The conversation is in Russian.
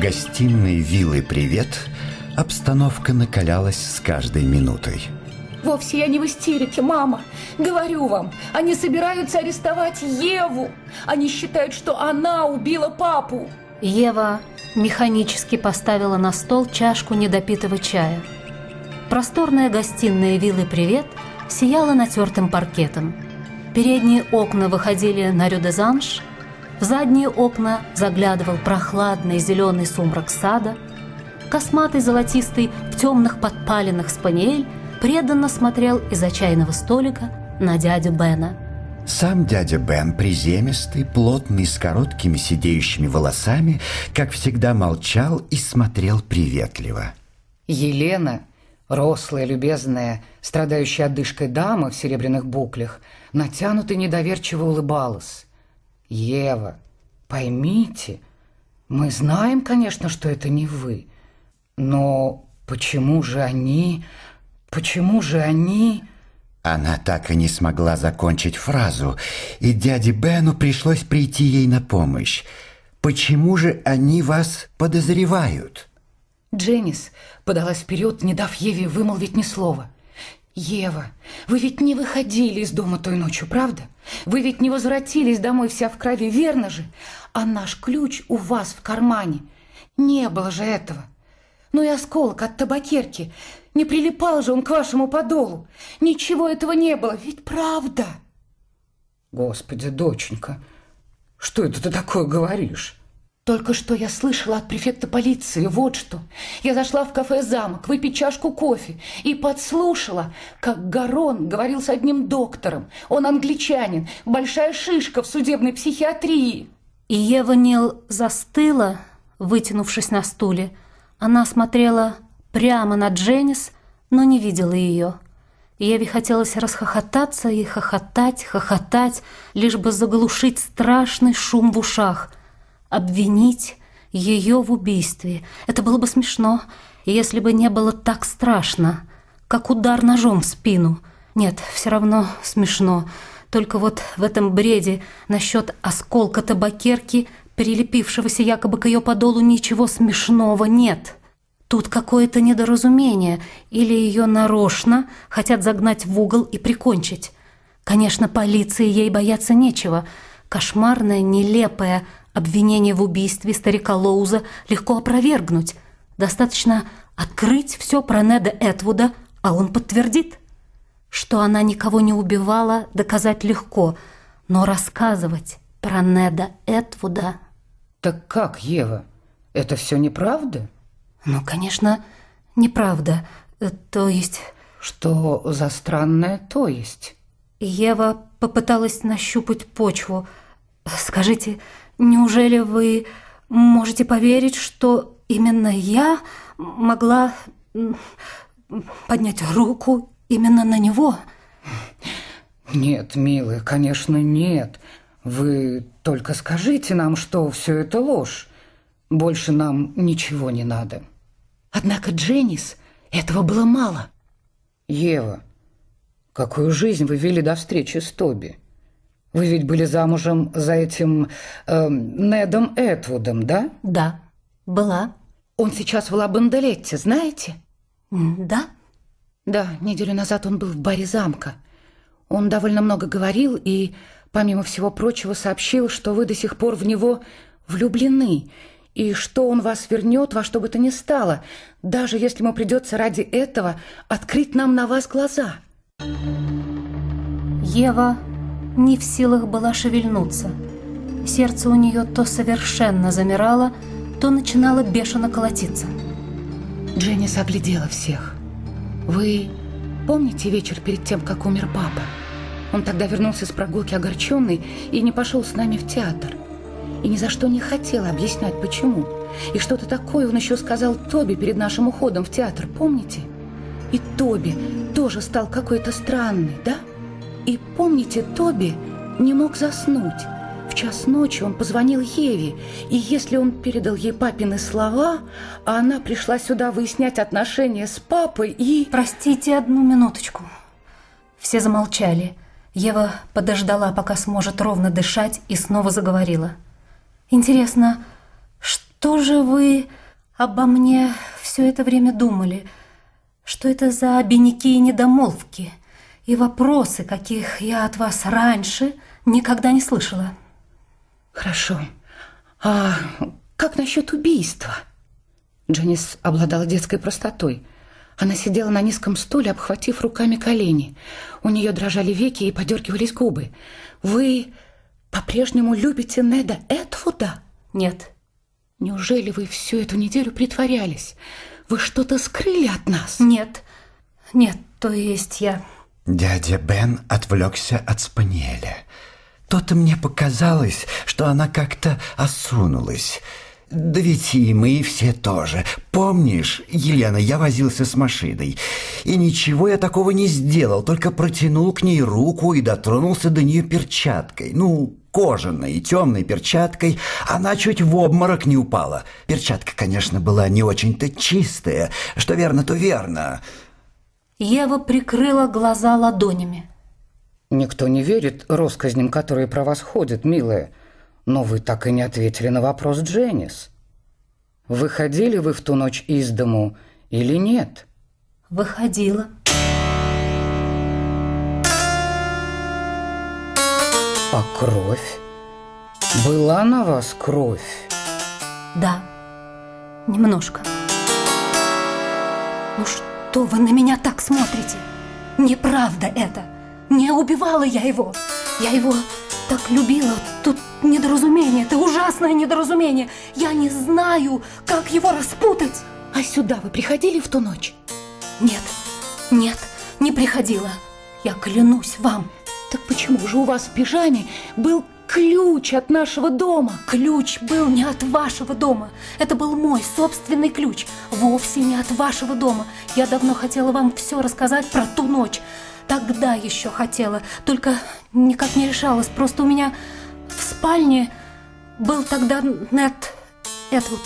гостиной виллы «Привет» обстановка накалялась с каждой минутой. Вовсе я не в истерике, мама. Говорю вам, они собираются арестовать Еву. Они считают, что она убила папу. Ева механически поставила на стол чашку недопитого чая. Просторная гостиная виллы «Привет» сияла натертым паркетом. Передние окна выходили на Рюдезанш, в задние окна заглядывал прохладный зеленый сумрак сада, косматый золотистый в темных подпалинах спаниель преданно смотрел из-за чайного столика на дядю Бена. Сам дядя Бен, приземистый, плотный, с короткими сидеющими волосами, как всегда молчал и смотрел приветливо. Елена, рослая, любезная, страдающая одышкой дама в серебряных буклях, натянуто и недоверчиво улыбалась. «Ева, поймите, мы знаем, конечно, что это не вы, но почему же они Почему же они... Она так и не смогла закончить фразу, и дяде Бену пришлось прийти ей на помощь. Почему же они вас подозревают? Дженнис подалась вперед, не дав Еве вымолвить ни слова. «Ева, вы ведь не выходили из дома той ночью, правда? Вы ведь не возвратились домой вся в крови, верно же? А наш ключ у вас в кармане. Не было же этого. Ну и осколок от табакерки. Не прилипал же он к вашему подолу. Ничего этого не было, ведь правда. Господи, доченька, что это ты такое говоришь? Только что я слышала от префекта полиции, вот что. Я зашла в кафе «Замок» выпить чашку кофе и подслушала, как Гарон говорил с одним доктором. Он англичанин, большая шишка в судебной психиатрии. И Ева Нил застыла, вытянувшись на стуле. Она смотрела прямо на Дженнис, но не видела ее. Еве хотелось расхохотаться и хохотать, хохотать, лишь бы заглушить страшный шум в ушах, обвинить ее в убийстве. Это было бы смешно, если бы не было так страшно, как удар ножом в спину. Нет, все равно смешно. Только вот в этом бреде насчет осколка табакерки, прилепившегося якобы к ее подолу, ничего смешного нет. Тут какое-то недоразумение, или ее нарочно хотят загнать в угол и прикончить. Конечно, полиции ей бояться нечего. Кошмарное, нелепое обвинение в убийстве старика Лоуза легко опровергнуть. Достаточно открыть все про Неда Этвуда, а он подтвердит. Что она никого не убивала, доказать легко, но рассказывать про Неда Этвуда... Так как, Ева, это все неправда? Ну, конечно, неправда. Э, то есть... Что за странное «то есть»? Ева попыталась нащупать почву. Скажите, неужели вы можете поверить, что именно я могла поднять руку именно на него? Нет, милая, конечно, нет. Вы только скажите нам, что все это ложь. Больше нам ничего не надо. Однако Дженнис этого было мало. Ева, какую жизнь вы вели до встречи с Тоби? Вы ведь были замужем за этим э, Недом Этвудом, да? Да, была. Он сейчас в Лабанделетте, знаете? Да. Да, неделю назад он был в баре замка. Он довольно много говорил и, помимо всего прочего, сообщил, что вы до сих пор в него влюблены и что он вас вернет во что бы то ни стало, даже если ему придется ради этого открыть нам на вас глаза. Ева не в силах была шевельнуться. Сердце у нее то совершенно замирало, то начинало бешено колотиться. Дженнис оглядела всех. «Вы помните вечер перед тем, как умер папа? Он тогда вернулся с прогулки огорченный и не пошел с нами в театр и ни за что не хотел объяснять, почему. И что-то такое он еще сказал Тоби перед нашим уходом в театр, помните? И Тоби тоже стал какой-то странный, да? И помните, Тоби не мог заснуть. В час ночи он позвонил Еве, и если он передал ей папины слова, а она пришла сюда выяснять отношения с папой и... Простите одну минуточку. Все замолчали. Ева подождала, пока сможет ровно дышать, и снова заговорила. Интересно, что же вы обо мне все это время думали? Что это за обиняки и недомолвки? И вопросы, каких я от вас раньше никогда не слышала. Хорошо. А как насчет убийства? Дженнис обладала детской простотой. Она сидела на низком стуле, обхватив руками колени. У нее дрожали веки и подергивались губы. «Вы по-прежнему любите Неда Этвуда?» Нет. «Неужели вы всю эту неделю притворялись? Вы что-то скрыли от нас?» Нет. Нет, то есть я... Дядя Бен отвлекся от спаниеля. То-то мне показалось, что она как-то осунулась. Да ведь и мы все тоже. Помнишь, Елена, я возился с машиной. И ничего я такого не сделал, только протянул к ней руку и дотронулся до нее перчаткой. Ну, кожаной и темной перчаткой. Она чуть в обморок не упала. Перчатка, конечно, была не очень-то чистая. Что верно, то верно. Ева прикрыла глаза ладонями. Никто не верит россказням, которые про вас ходят, милая. Но вы так и не ответили на вопрос Дженнис. Выходили вы в ту ночь из дому или нет? Выходила. А кровь? Была на вас кровь? Да, немножко. Ну что вы на меня так смотрите? Неправда это. Не убивала я его. Я его так любила. Тут недоразумение, это ужасное недоразумение. Я не знаю, как его распутать. А сюда вы приходили в ту ночь? Нет, нет, не приходила. Я клянусь вам. Так почему же у вас в пижаме был ключ от нашего дома? Ключ был не от вашего дома. Это был мой собственный ключ. Вовсе не от вашего дома. Я давно хотела вам все рассказать про ту ночь. Тогда еще хотела, только никак не решалась. Просто у меня спальне был тогда Нет Эдвуд.